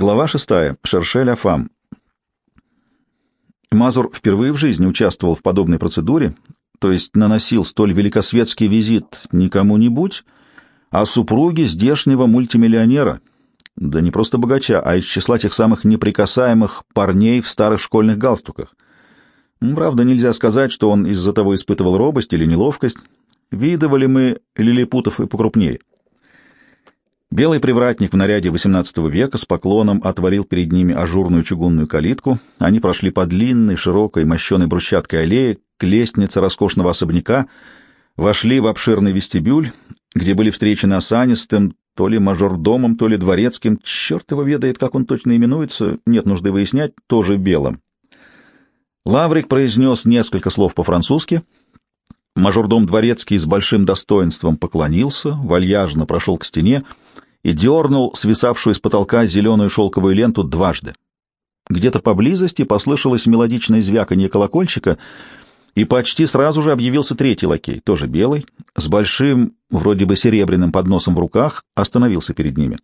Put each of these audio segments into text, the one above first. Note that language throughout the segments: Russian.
Глава шестая. Шершель Афам. Мазур впервые в жизни участвовал в подобной процедуре, то есть наносил столь великосветский визит не кому-нибудь, а супруге здешнего мультимиллионера, да не просто богача, а из числа тех самых неприкасаемых парней в старых школьных галстуках. Правда, нельзя сказать, что он из-за того испытывал робость или неловкость. Видывали мы лилипутов и покрупнее. Белый привратник в наряде XVIII века с поклоном отворил перед ними ажурную чугунную калитку. Они прошли по длинной, широкой, мощеной брусчаткой аллее к лестнице роскошного особняка, вошли в обширный вестибюль, где были встречены осанистым, то ли мажордомом, то ли дворецким, черт его ведает, как он точно именуется, нет нужды выяснять, тоже белым. Лаврик произнес несколько слов по-французски. Мажордом дворецкий с большим достоинством поклонился, вальяжно прошел к стене, и дернул свисавшую с потолка зеленую шелковую ленту дважды. Где-то поблизости послышалось мелодичное звяканье колокольчика, и почти сразу же объявился третий лакей, тоже белый, с большим, вроде бы серебряным подносом в руках, остановился перед ними.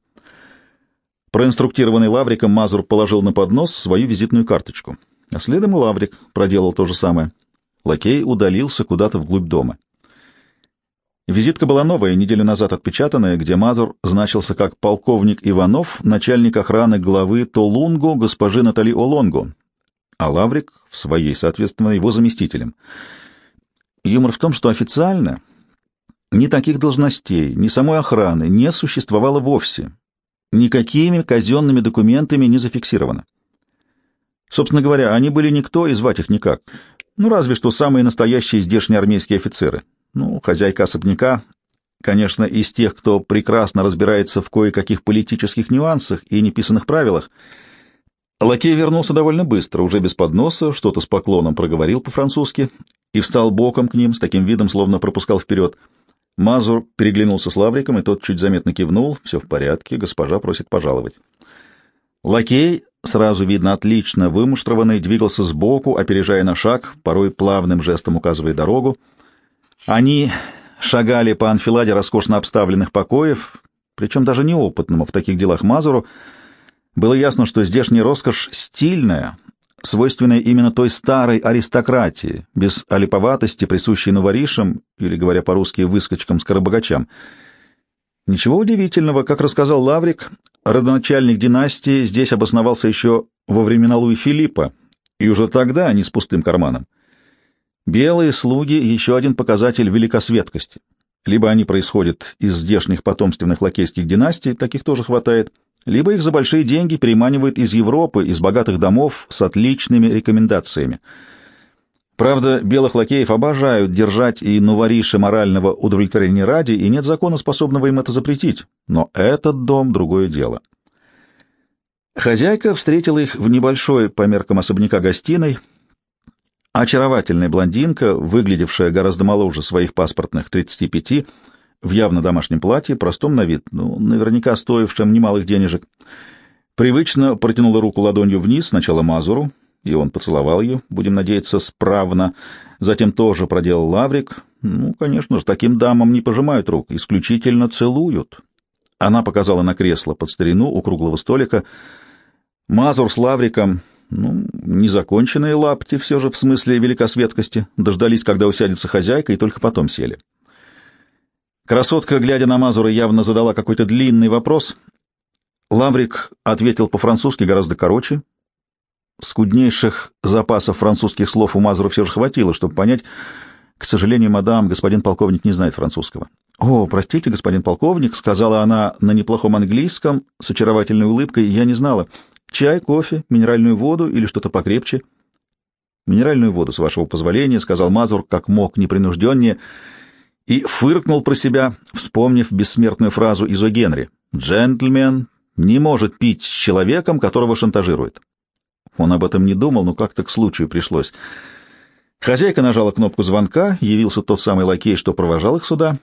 Проинструктированный Лавриком Мазур положил на поднос свою визитную карточку, а следом и Лаврик проделал то же самое. Лакей удалился куда-то вглубь дома. Визитка была новая, неделю назад отпечатанная, где Мазур значился как полковник Иванов, начальник охраны главы Толунгу госпожи Натали Олонгу, а Лаврик в своей, соответственно, его заместителем. Юмор в том, что официально ни таких должностей, ни самой охраны не существовало вовсе. Никакими казенными документами не зафиксировано. Собственно говоря, они были никто и звать их никак. Ну, разве что самые настоящие здешние армейские офицеры — ну, хозяйка особняка, конечно, из тех, кто прекрасно разбирается в кое-каких политических нюансах и неписанных правилах. Лакей вернулся довольно быстро, уже без подноса, что-то с поклоном проговорил по-французски и встал боком к ним, с таким видом, словно пропускал вперед. Мазур переглянулся с Лавриком, и тот чуть заметно кивнул. «Все в порядке, госпожа просит пожаловать». Лакей, сразу видно отлично вымуштрованный, двигался сбоку, опережая на шаг, порой плавным жестом указывая дорогу. Они шагали по анфиладе роскошно обставленных покоев, причем даже неопытному в таких делах Мазуру, было ясно, что здешняя роскошь стильная, свойственная именно той старой аристократии, без олиповатости, присущей новоришам, или, говоря по-русски, выскочкам-скоробогачам. Ничего удивительного, как рассказал Лаврик, родоначальник династии здесь обосновался еще во времена Луи Филиппа, и уже тогда не с пустым карманом. Белые слуги — еще один показатель великосветкости. Либо они происходят из здешних потомственных лакейских династий, таких тоже хватает, либо их за большие деньги переманивают из Европы, из богатых домов с отличными рекомендациями. Правда, белых лакеев обожают держать и новориши морального удовлетворения ради, и нет закона, способного им это запретить. Но этот дом — другое дело. Хозяйка встретила их в небольшой по меркам особняка гостиной — Очаровательная блондинка, выглядевшая гораздо моложе своих паспортных 35, в явно домашнем платье, простом на вид, ну, наверняка стоившем немалых денежек, привычно протянула руку ладонью вниз, сначала Мазуру, и он поцеловал ее, будем надеяться, справно, затем тоже проделал лаврик. Ну, конечно же, таким дамам не пожимают рук, исключительно целуют. Она показала на кресло под старину у круглого столика. Мазур с лавриком ну, незаконченные лапти все же в смысле великосветкости. Дождались, когда усядется хозяйка, и только потом сели. Красотка, глядя на Мазура, явно задала какой-то длинный вопрос. Лаврик ответил по-французски гораздо короче. Скуднейших запасов французских слов у Мазура все же хватило, чтобы понять, к сожалению, мадам, господин полковник не знает французского. «О, простите, господин полковник», — сказала она на неплохом английском с очаровательной улыбкой, — «я не знала. Чай, кофе, минеральную воду или что-то покрепче? Минеральную воду, с вашего позволения, сказал Мазур, как мог непринужденнее, и фыркнул про себя, вспомнив бессмертную фразу из О. Генри. «Джентльмен не может пить с человеком, которого шантажирует». Он об этом не думал, но как-то к случаю пришлось. Хозяйка нажала кнопку звонка, явился тот самый лакей, что провожал их сюда.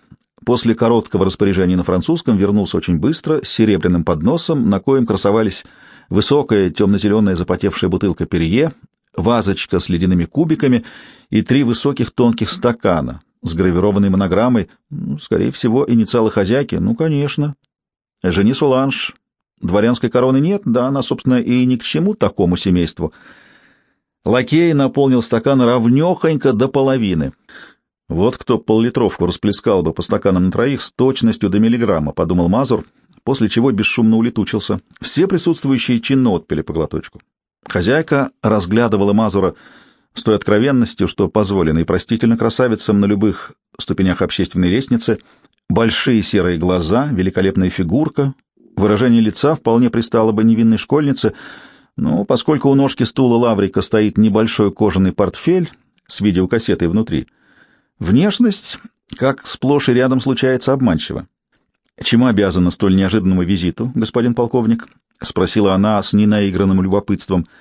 После короткого распоряжения на французском вернулся очень быстро, с серебряным подносом, на коем красовались высокая темно-зеленая запотевшая бутылка перье, вазочка с ледяными кубиками и три высоких тонких стакана с гравированной монограммой, скорее всего, инициалы хозяйки, ну, конечно. Жени Суланж, Дворянской короны нет, да она, собственно, и ни к чему такому семейству. Лакей наполнил стакан равнёхонько до половины. Вот кто поллитровку расплескал бы по стаканам на троих с точностью до миллиграмма, — подумал Мазур, после чего бесшумно улетучился. Все присутствующие чинно отпили по глоточку. Хозяйка разглядывала Мазура с той откровенностью, что позволено и простительно красавицам на любых ступенях общественной лестницы, большие серые глаза, великолепная фигурка, выражение лица вполне пристало бы невинной школьнице, но поскольку у ножки стула Лаврика стоит небольшой кожаный портфель с видеокассетой внутри, внешность, как сплошь и рядом случается, обманчива. «Чему обязана столь неожиданному визиту, господин полковник?» — спросила она с ненаигранным любопытством —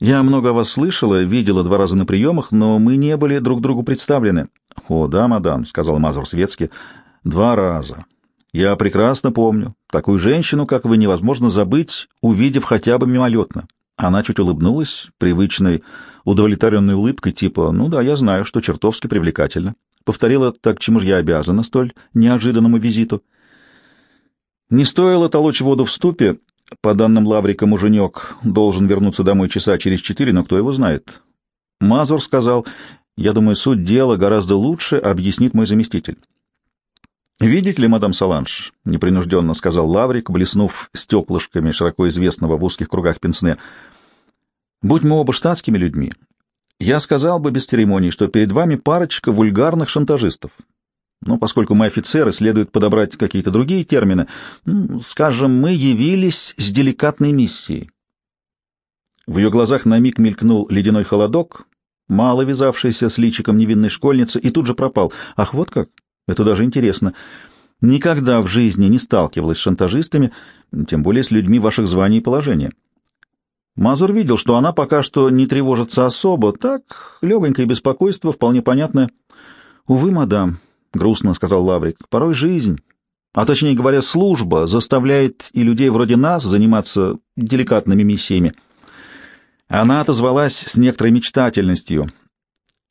я много о вас слышала, видела два раза на приемах, но мы не были друг другу представлены. — О, да, мадам, — сказал Мазур светски, — два раза. Я прекрасно помню. Такую женщину, как вы, невозможно забыть, увидев хотя бы мимолетно. Она чуть улыбнулась, привычной, удовлетворенной улыбкой, типа «Ну да, я знаю, что чертовски привлекательно». Повторила так, чему же я обязана столь неожиданному визиту. Не стоило толочь воду в ступе, по данным Лаврика, муженек должен вернуться домой часа через четыре, но кто его знает? Мазур сказал, я думаю, суть дела гораздо лучше объяснит мой заместитель. «Видите ли, мадам Саланж?» — непринужденно сказал Лаврик, блеснув стеклышками широко известного в узких кругах пенсне. «Будь мы оба штатскими людьми, я сказал бы без церемоний, что перед вами парочка вульгарных шантажистов. Но поскольку мы офицеры, следует подобрать какие-то другие термины. Скажем, мы явились с деликатной миссией. В ее глазах на миг мелькнул ледяной холодок, мало вязавшийся с личиком невинной школьницы, и тут же пропал. Ах, вот как! Это даже интересно. Никогда в жизни не сталкивалась с шантажистами, тем более с людьми ваших званий и положения. Мазур видел, что она пока что не тревожится особо, так, легонькое беспокойство, вполне понятное. Увы, мадам, — грустно сказал Лаврик. — Порой жизнь, а точнее говоря, служба, заставляет и людей вроде нас заниматься деликатными миссиями. Она отозвалась с некоторой мечтательностью.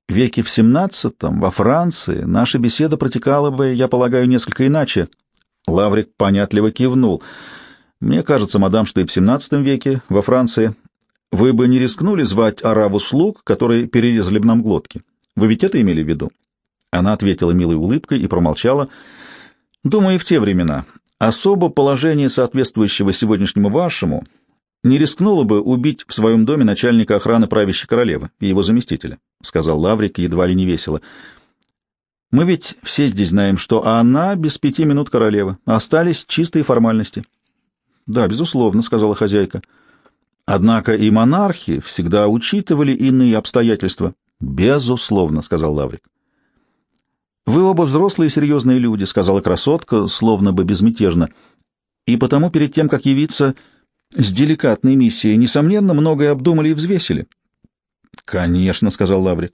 Веки в семнадцатом, во Франции, наша беседа протекала бы, я полагаю, несколько иначе. Лаврик понятливо кивнул. Мне кажется, мадам, что и в семнадцатом веке, во Франции, вы бы не рискнули звать арабу слуг, которые перерезали бы нам глотки. Вы ведь это имели в виду? Она ответила милой улыбкой и промолчала. «Думаю, и в те времена особо положение, соответствующего сегодняшнему вашему, не рискнуло бы убить в своем доме начальника охраны правящей королевы и его заместителя», — сказал Лаврик едва ли не весело. «Мы ведь все здесь знаем, что она без пяти минут королева. Остались чистые формальности». «Да, безусловно», — сказала хозяйка. «Однако и монархи всегда учитывали иные обстоятельства». «Безусловно», — сказал Лаврик. «Вы оба взрослые и серьезные люди», — сказала красотка, словно бы безмятежно. «И потому перед тем, как явиться с деликатной миссией, несомненно, многое обдумали и взвесили». «Конечно», — сказал Лаврик.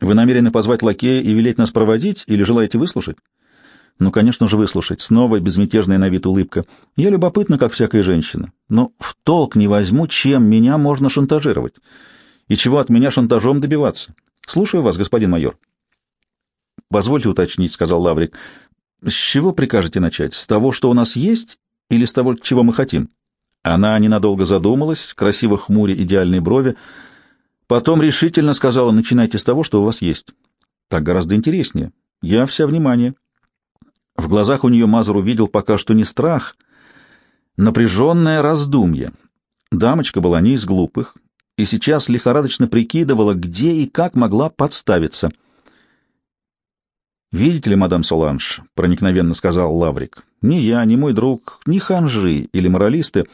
«Вы намерены позвать лакея и велеть нас проводить, или желаете выслушать?» «Ну, конечно же, выслушать». Снова безмятежная на вид улыбка. «Я любопытна, как всякая женщина, но в толк не возьму, чем меня можно шантажировать и чего от меня шантажом добиваться. Слушаю вас, господин майор». Позвольте уточнить, сказал Лаврик. С чего прикажете начать? С того, что у нас есть, или с того, чего мы хотим? Она ненадолго задумалась, красиво хмуря идеальные брови, потом решительно сказала: "Начинайте с того, что у вас есть. Так гораздо интереснее. Я вся внимание". В глазах у нее Мазур увидел пока что не страх, напряженное раздумье. Дамочка была не из глупых и сейчас лихорадочно прикидывала, где и как могла подставиться — «Видите ли, мадам Соланж», — проникновенно сказал Лаврик, — «ни я, ни мой друг, ни ханжи или моралисты,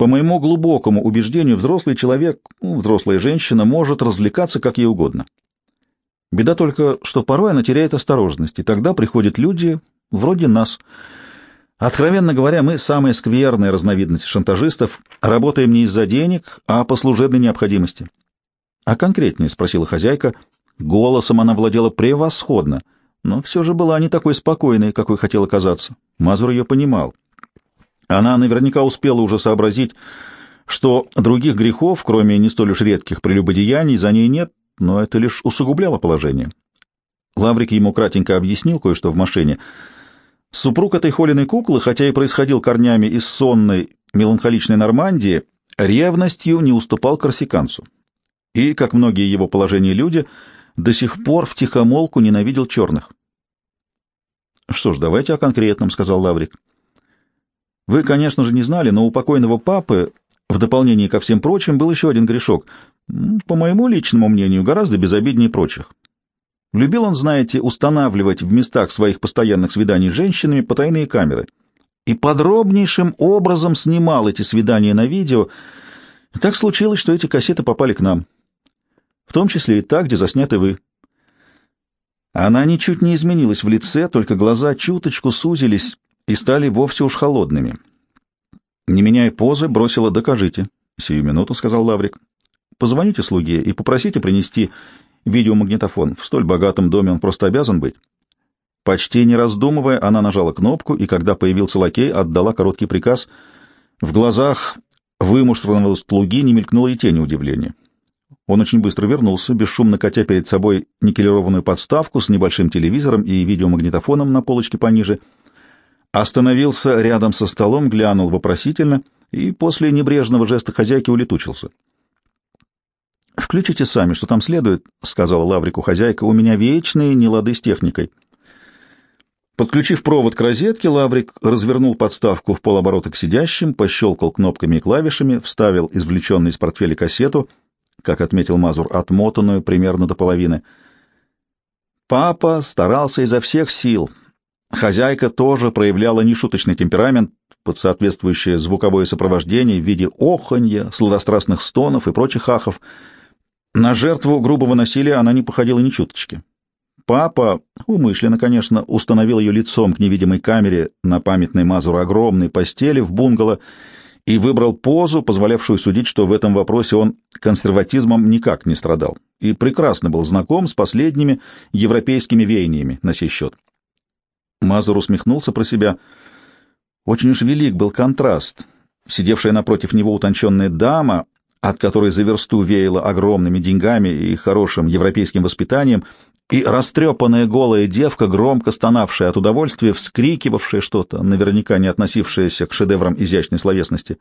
по моему глубокому убеждению, взрослый человек, ну, взрослая женщина может развлекаться как ей угодно. Беда только, что порой она теряет осторожность, и тогда приходят люди вроде нас. Откровенно говоря, мы самая скверная разновидность шантажистов, работаем не из-за денег, а по служебной необходимости». «А конкретнее?» — спросила хозяйка. Голосом она владела превосходно — но все же была не такой спокойной, какой хотела казаться. Мазур ее понимал. Она наверняка успела уже сообразить, что других грехов, кроме не столь уж редких прелюбодеяний, за ней нет, но это лишь усугубляло положение. Лаврик ему кратенько объяснил кое-что в машине. Супруг этой холеной куклы, хотя и происходил корнями из сонной, меланхоличной Нормандии, ревностью не уступал корсиканцу. И, как многие его положения люди, до сих пор втихомолку ненавидел черных. «Что ж, давайте о конкретном», — сказал Лаврик. «Вы, конечно же, не знали, но у покойного папы, в дополнение ко всем прочим, был еще один грешок. По моему личному мнению, гораздо безобиднее прочих. Любил он, знаете, устанавливать в местах своих постоянных свиданий с женщинами потайные камеры. И подробнейшим образом снимал эти свидания на видео. И так случилось, что эти кассеты попали к нам. В том числе и та, где засняты вы. Она ничуть не изменилась в лице, только глаза чуточку сузились и стали вовсе уж холодными. Не меняя позы, бросила «докажите». «Сию минуту», — сказал Лаврик. «Позвоните слуге и попросите принести видеомагнитофон. В столь богатом доме он просто обязан быть». Почти не раздумывая, она нажала кнопку, и когда появился лакей, отдала короткий приказ. В глазах вымуштрованного слуги не мелькнуло и тени удивления. Он очень быстро вернулся, бесшумно катя перед собой никелированную подставку с небольшим телевизором и видеомагнитофоном на полочке пониже, остановился рядом со столом, глянул вопросительно и после небрежного жеста хозяйки улетучился. «Включите сами, что там следует», — сказала Лаврику хозяйка, — «у меня вечные нелады с техникой». Подключив провод к розетке, Лаврик развернул подставку в полоборота к сидящим, пощелкал кнопками и клавишами, вставил извлеченный из портфеля кассету — как отметил Мазур, отмотанную примерно до половины. Папа старался изо всех сил. Хозяйка тоже проявляла нешуточный темперамент под соответствующее звуковое сопровождение в виде оханья, сладострастных стонов и прочих ахов. На жертву грубого насилия она не походила ни чуточки. Папа, умышленно, конечно, установил ее лицом к невидимой камере на памятной Мазуру огромной постели в бунгало и выбрал позу, позволявшую судить, что в этом вопросе он консерватизмом никак не страдал и прекрасно был знаком с последними европейскими веяниями на сей счет. Мазур усмехнулся про себя. Очень уж велик был контраст. Сидевшая напротив него утонченная дама, от которой за версту веяло огромными деньгами и хорошим европейским воспитанием, и растрепанная голая девка, громко стонавшая от удовольствия, вскрикивавшая что-то, наверняка не относившееся к шедеврам изящной словесности.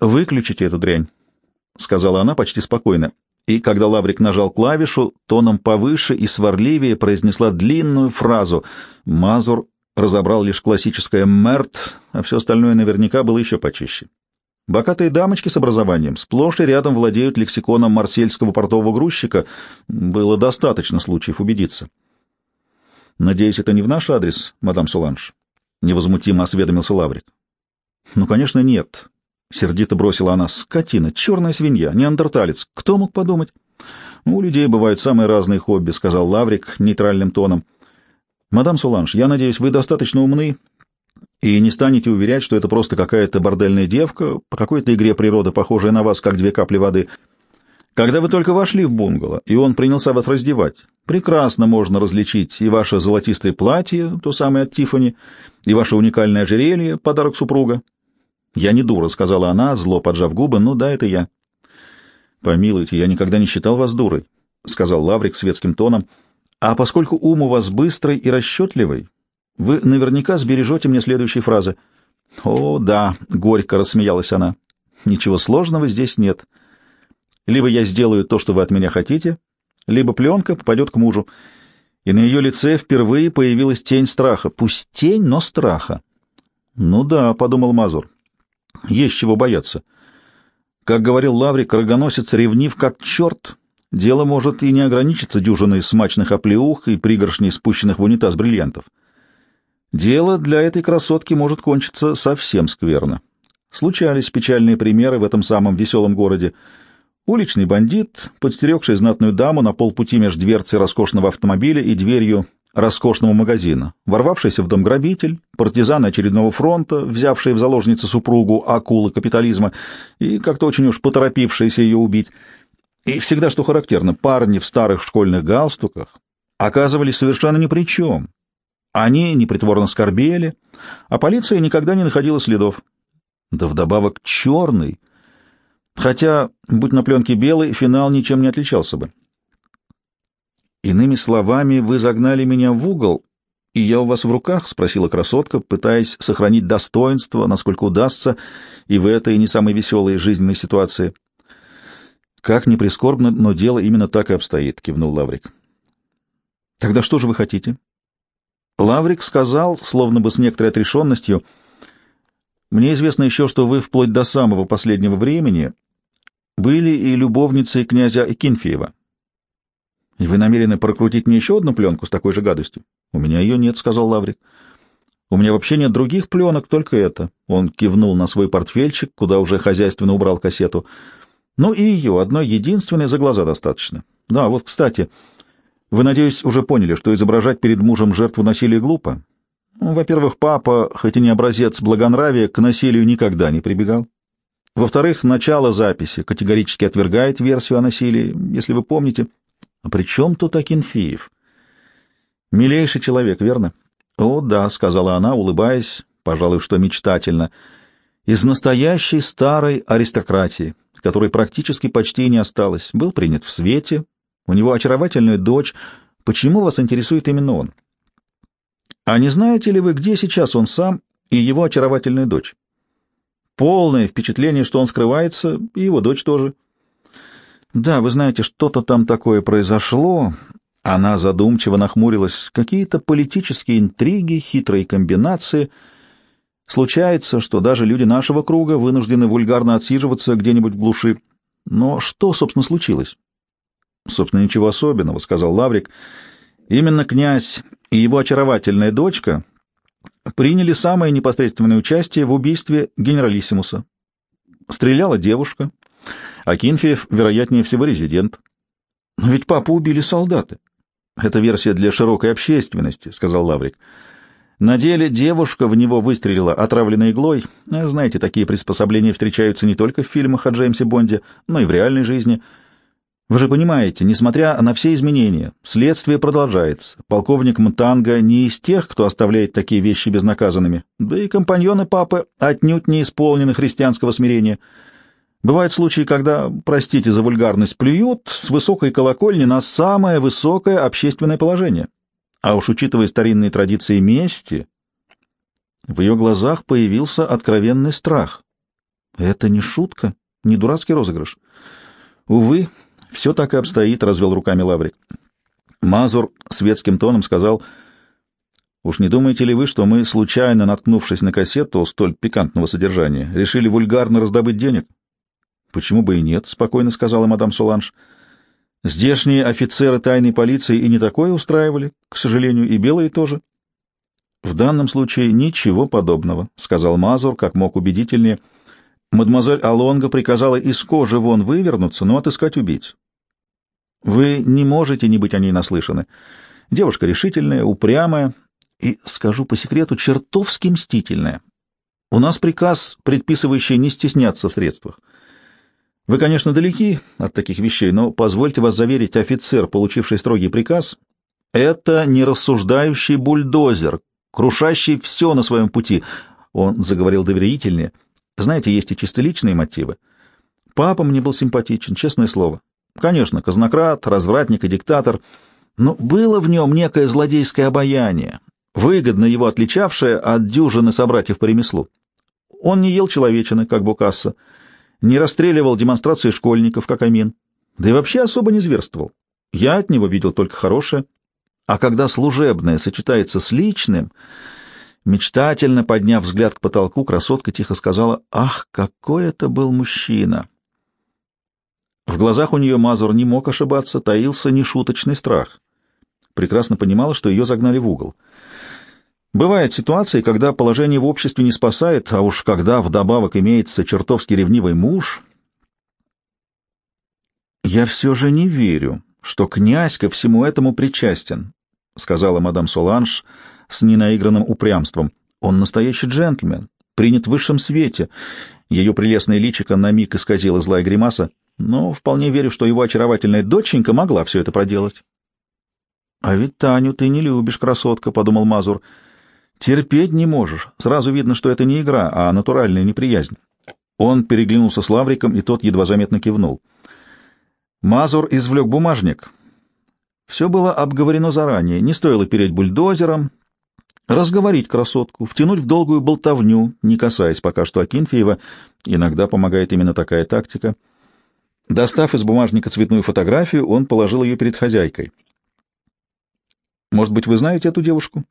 «Выключите эту дрянь», — сказала она почти спокойно, и, когда Лаврик нажал клавишу, тоном повыше и сварливее произнесла длинную фразу. Мазур разобрал лишь классическое «мерт», а все остальное наверняка было еще почище. Богатые дамочки с образованием сплошь и рядом владеют лексиконом марсельского портового грузчика. Было достаточно случаев убедиться. «Надеюсь, это не в наш адрес, мадам Суланж?» — невозмутимо осведомился Лаврик. «Ну, конечно, нет», — сердито бросила она. «Скотина, черная свинья, неандерталец. Кто мог подумать?» «Ну, «У людей бывают самые разные хобби», — сказал Лаврик нейтральным тоном. «Мадам Суланж, я надеюсь, вы достаточно умны и не станете уверять, что это просто какая-то бордельная девка, по какой-то игре природы, похожая на вас, как две капли воды. Когда вы только вошли в бунгало, и он принялся вас раздевать, прекрасно можно различить и ваше золотистое платье, то самое от Тифани, и ваше уникальное ожерелье, подарок супруга. «Я не дура», — сказала она, зло поджав губы, «ну да, это я». «Помилуйте, я никогда не считал вас дурой», — сказал Лаврик светским тоном, «а поскольку ум у вас быстрый и расчетливый, вы наверняка сбережете мне следующие фразы. «О, да», — горько рассмеялась она, — «ничего сложного здесь нет. Либо я сделаю то, что вы от меня хотите, либо пленка попадет к мужу». И на ее лице впервые появилась тень страха. Пусть тень, но страха. «Ну да», — подумал Мазур, — «есть чего бояться». Как говорил Лаврик, рогоносец ревнив как черт. Дело может и не ограничиться дюжиной смачных оплеух и пригоршней спущенных в унитаз бриллиантов. Дело для этой красотки может кончиться совсем скверно. Случались печальные примеры в этом самом веселом городе. Уличный бандит, подстерегший знатную даму на полпути между дверцей роскошного автомобиля и дверью роскошного магазина, ворвавшийся в дом грабитель, партизан очередного фронта, взявший в заложницы супругу акулы капитализма и как-то очень уж поторопившийся ее убить. И всегда, что характерно, парни в старых школьных галстуках оказывались совершенно ни при чем. Они непритворно скорбели, а полиция никогда не находила следов. Да вдобавок черный. Хотя, будь на пленке белый, финал ничем не отличался бы. Иными словами, вы загнали меня в угол «И я у вас в руках?» — спросила красотка, пытаясь сохранить достоинство, насколько удастся, и в этой не самой веселой жизненной ситуации. «Как ни прискорбно, но дело именно так и обстоит», — кивнул Лаврик. «Тогда что же вы хотите?» Лаврик сказал, словно бы с некоторой отрешенностью, «Мне известно еще, что вы вплоть до самого последнего времени были и любовницей князя Экинфеева. И вы намерены прокрутить мне еще одну пленку с такой же гадостью? У меня ее нет, — сказал Лаврик. У меня вообще нет других пленок, только это. Он кивнул на свой портфельчик, куда уже хозяйственно убрал кассету. Ну и ее, одной единственной, за глаза достаточно. Да, вот, кстати, вы, надеюсь, уже поняли, что изображать перед мужем жертву насилия глупо? Ну, во-первых, папа, хоть и не образец благонравия, к насилию никогда не прибегал. Во-вторых, начало записи категорически отвергает версию о насилии, если вы помните. А при чем тут Акинфеев? Милейший человек, верно? О, да, сказала она, улыбаясь, пожалуй, что мечтательно, из настоящей старой аристократии, которой практически почти не осталось. Был принят в свете, у него очаровательная дочь. Почему вас интересует именно он? А не знаете ли вы, где сейчас он сам и его очаровательная дочь? Полное впечатление, что он скрывается, и его дочь тоже. Да, вы знаете, что-то там такое произошло. Она задумчиво нахмурилась. Какие-то политические интриги, хитрые комбинации. Случается, что даже люди нашего круга вынуждены вульгарно отсиживаться где-нибудь в глуши. Но что, собственно, случилось? Собственно, ничего особенного, сказал Лаврик. Именно князь и его очаровательная дочка приняли самое непосредственное участие в убийстве генералиссимуса. Стреляла девушка, а Кинфеев, вероятнее всего, резидент. Но ведь папу убили солдаты. Это версия для широкой общественности, сказал Лаврик. На деле девушка в него выстрелила отравленной иглой. Знаете, такие приспособления встречаются не только в фильмах о Джеймсе Бонде, но и в реальной жизни — вы же понимаете, несмотря на все изменения, следствие продолжается. Полковник Мтанга не из тех, кто оставляет такие вещи безнаказанными, да и компаньоны папы отнюдь не исполнены христианского смирения. Бывают случаи, когда, простите за вульгарность, плюют с высокой колокольни на самое высокое общественное положение. А уж учитывая старинные традиции мести, в ее глазах появился откровенный страх. Это не шутка, не дурацкий розыгрыш. Увы, все так и обстоит, — развел руками Лаврик. Мазур светским тоном сказал, «Уж не думаете ли вы, что мы, случайно наткнувшись на кассету столь пикантного содержания, решили вульгарно раздобыть денег?» «Почему бы и нет?» — спокойно сказала мадам Соланж. «Здешние офицеры тайной полиции и не такое устраивали, к сожалению, и белые тоже». «В данном случае ничего подобного», — сказал Мазур, как мог убедительнее, — Мадемуазель Алонга приказала из кожи вон вывернуться, но отыскать убийц. Вы не можете не быть о ней наслышаны. Девушка решительная, упрямая и, скажу по секрету, чертовски мстительная. У нас приказ, предписывающий не стесняться в средствах. Вы, конечно, далеки от таких вещей, но позвольте вас заверить, офицер, получивший строгий приказ, это нерассуждающий бульдозер, крушащий все на своем пути. Он заговорил доверительнее — знаете, есть и чисто личные мотивы. Папа мне был симпатичен, честное слово. Конечно, казнократ, развратник и диктатор, но было в нем некое злодейское обаяние, выгодно его отличавшее от дюжины собратьев по ремеслу. Он не ел человечины, как Букасса, не расстреливал демонстрации школьников, как Амин, да и вообще особо не зверствовал. Я от него видел только хорошее. А когда служебное сочетается с личным, Мечтательно подняв взгляд к потолку, красотка тихо сказала, «Ах, какой это был мужчина!» В глазах у нее Мазур не мог ошибаться, таился нешуточный страх. Прекрасно понимала, что ее загнали в угол. Бывают ситуации, когда положение в обществе не спасает, а уж когда вдобавок имеется чертовски ревнивый муж. «Я все же не верю, что князь ко всему этому причастен», — сказала мадам Соланж, — с ненаигранным упрямством. Он настоящий джентльмен, принят в высшем свете. Ее прелестное личико на миг исказило злая гримаса, но вполне верю, что его очаровательная доченька могла все это проделать. — А ведь Таню ты не любишь, красотка, — подумал Мазур. — Терпеть не можешь. Сразу видно, что это не игра, а натуральная неприязнь. Он переглянулся с Лавриком, и тот едва заметно кивнул. Мазур извлек бумажник. Все было обговорено заранее. Не стоило переть бульдозером, разговорить красотку, втянуть в долгую болтовню, не касаясь пока что Акинфеева. Иногда помогает именно такая тактика. Достав из бумажника цветную фотографию, он положил ее перед хозяйкой. «Может быть, вы знаете эту девушку?»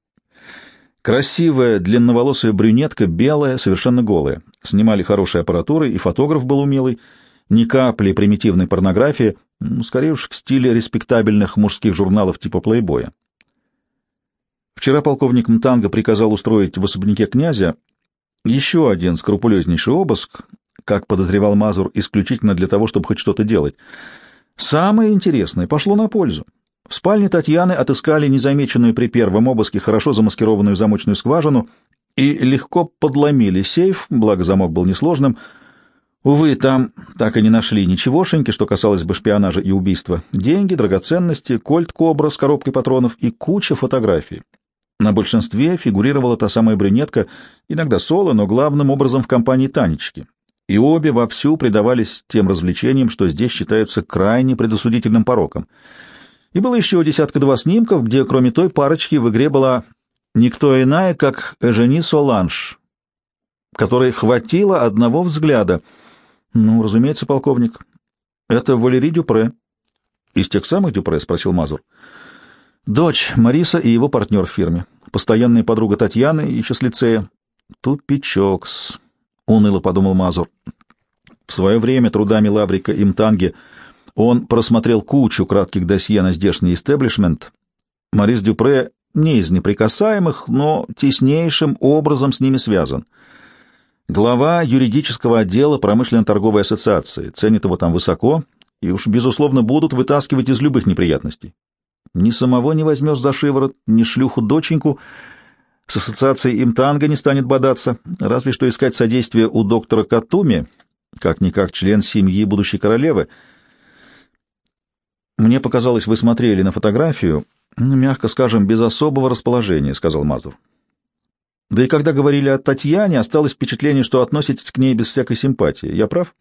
Красивая, длинноволосая брюнетка, белая, совершенно голая. Снимали хорошей аппаратурой, и фотограф был умелый. Ни капли примитивной порнографии, скорее уж в стиле респектабельных мужских журналов типа «Плейбоя». Вчера полковник Мтанга приказал устроить в особняке князя еще один скрупулезнейший обыск, как подозревал Мазур, исключительно для того, чтобы хоть что-то делать. Самое интересное пошло на пользу. В спальне Татьяны отыскали незамеченную при первом обыске хорошо замаскированную замочную скважину и легко подломили сейф, благо замок был несложным. Увы, там так и не нашли ничегошеньки, что касалось бы шпионажа и убийства. Деньги, драгоценности, кольт-кобра с коробкой патронов и куча фотографий. На большинстве фигурировала та самая брюнетка, иногда соло, но главным образом в компании Танечки. И обе вовсю предавались тем развлечениям, что здесь считаются крайне предосудительным пороком. И было еще десятка-два снимков, где кроме той парочки в игре была никто иная, как Эжени Соланж, которой хватило одного взгляда. Ну, разумеется, полковник. Это Валерий Дюпре. Из тех самых Дюпре, спросил Мазур. Дочь Мариса и его партнер в фирме. Постоянная подруга Татьяны, еще с лицея. Тупичокс, уныло подумал Мазур. В свое время трудами Лаврика и Мтанги он просмотрел кучу кратких досье на здешний истеблишмент. Марис Дюпре не из неприкасаемых, но теснейшим образом с ними связан. Глава юридического отдела промышленно-торговой ассоциации ценит его там высоко и уж, безусловно, будут вытаскивать из любых неприятностей. Ни самого не возьмешь за шиворот, ни шлюху-доченьку. С ассоциацией имтанга не станет бодаться, разве что искать содействие у доктора Катуми, как-никак член семьи будущей королевы. «Мне показалось, вы смотрели на фотографию, ну, мягко скажем, без особого расположения», — сказал Мазур. «Да и когда говорили о Татьяне, осталось впечатление, что относитесь к ней без всякой симпатии. Я прав?»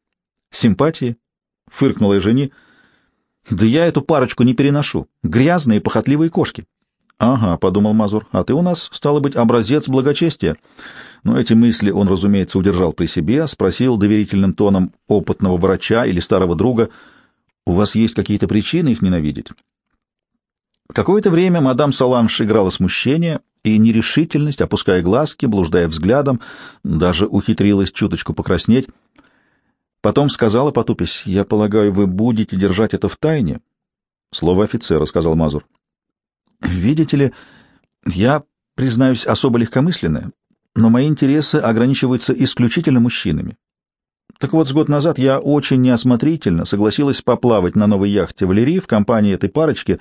«Симпатии?» — фыркнула и жени. Да я эту парочку не переношу. Грязные, похотливые кошки. Ага, подумал Мазур, а ты у нас, стало быть, образец благочестия. Но эти мысли он, разумеется, удержал при себе, спросил доверительным тоном опытного врача или старого друга, у вас есть какие-то причины их ненавидеть? Какое-то время мадам Саланш играла смущение и нерешительность, опуская глазки, блуждая взглядом, даже ухитрилась чуточку покраснеть. Потом сказала, потупись, «Я полагаю, вы будете держать это в тайне?» «Слово офицера», — сказал Мазур. «Видите ли, я, признаюсь, особо легкомысленная, но мои интересы ограничиваются исключительно мужчинами. Так вот, с год назад я очень неосмотрительно согласилась поплавать на новой яхте «Валерий» в компании этой парочки.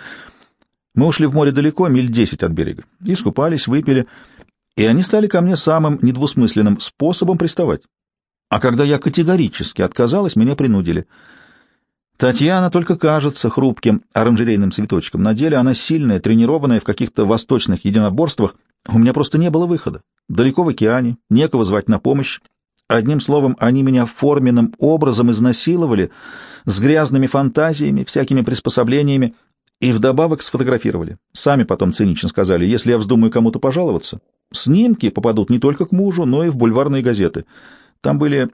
Мы ушли в море далеко, миль десять от берега, искупались, выпили, и они стали ко мне самым недвусмысленным способом приставать. А когда я категорически отказалась, меня принудили. Татьяна только кажется хрупким оранжерейным цветочком. На деле она сильная, тренированная в каких-то восточных единоборствах. У меня просто не было выхода. Далеко в океане, некого звать на помощь. Одним словом, они меня форменным образом изнасиловали, с грязными фантазиями, всякими приспособлениями, и вдобавок сфотографировали. Сами потом цинично сказали, если я вздумаю кому-то пожаловаться, снимки попадут не только к мужу, но и в бульварные газеты — там были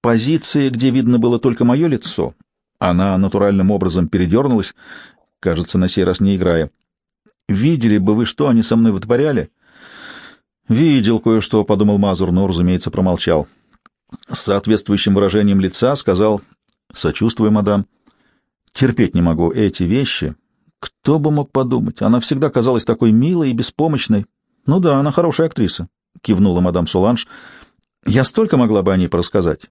позиции, где видно было только мое лицо. Она натуральным образом передернулась, кажется, на сей раз не играя. «Видели бы вы, что они со мной вытворяли?» «Видел кое-что», — подумал Мазур, но, разумеется, промолчал. С соответствующим выражением лица сказал «Сочувствую, мадам. Терпеть не могу эти вещи. Кто бы мог подумать? Она всегда казалась такой милой и беспомощной. Ну да, она хорошая актриса», — кивнула мадам Суланж. Я столько могла бы о ней порассказать.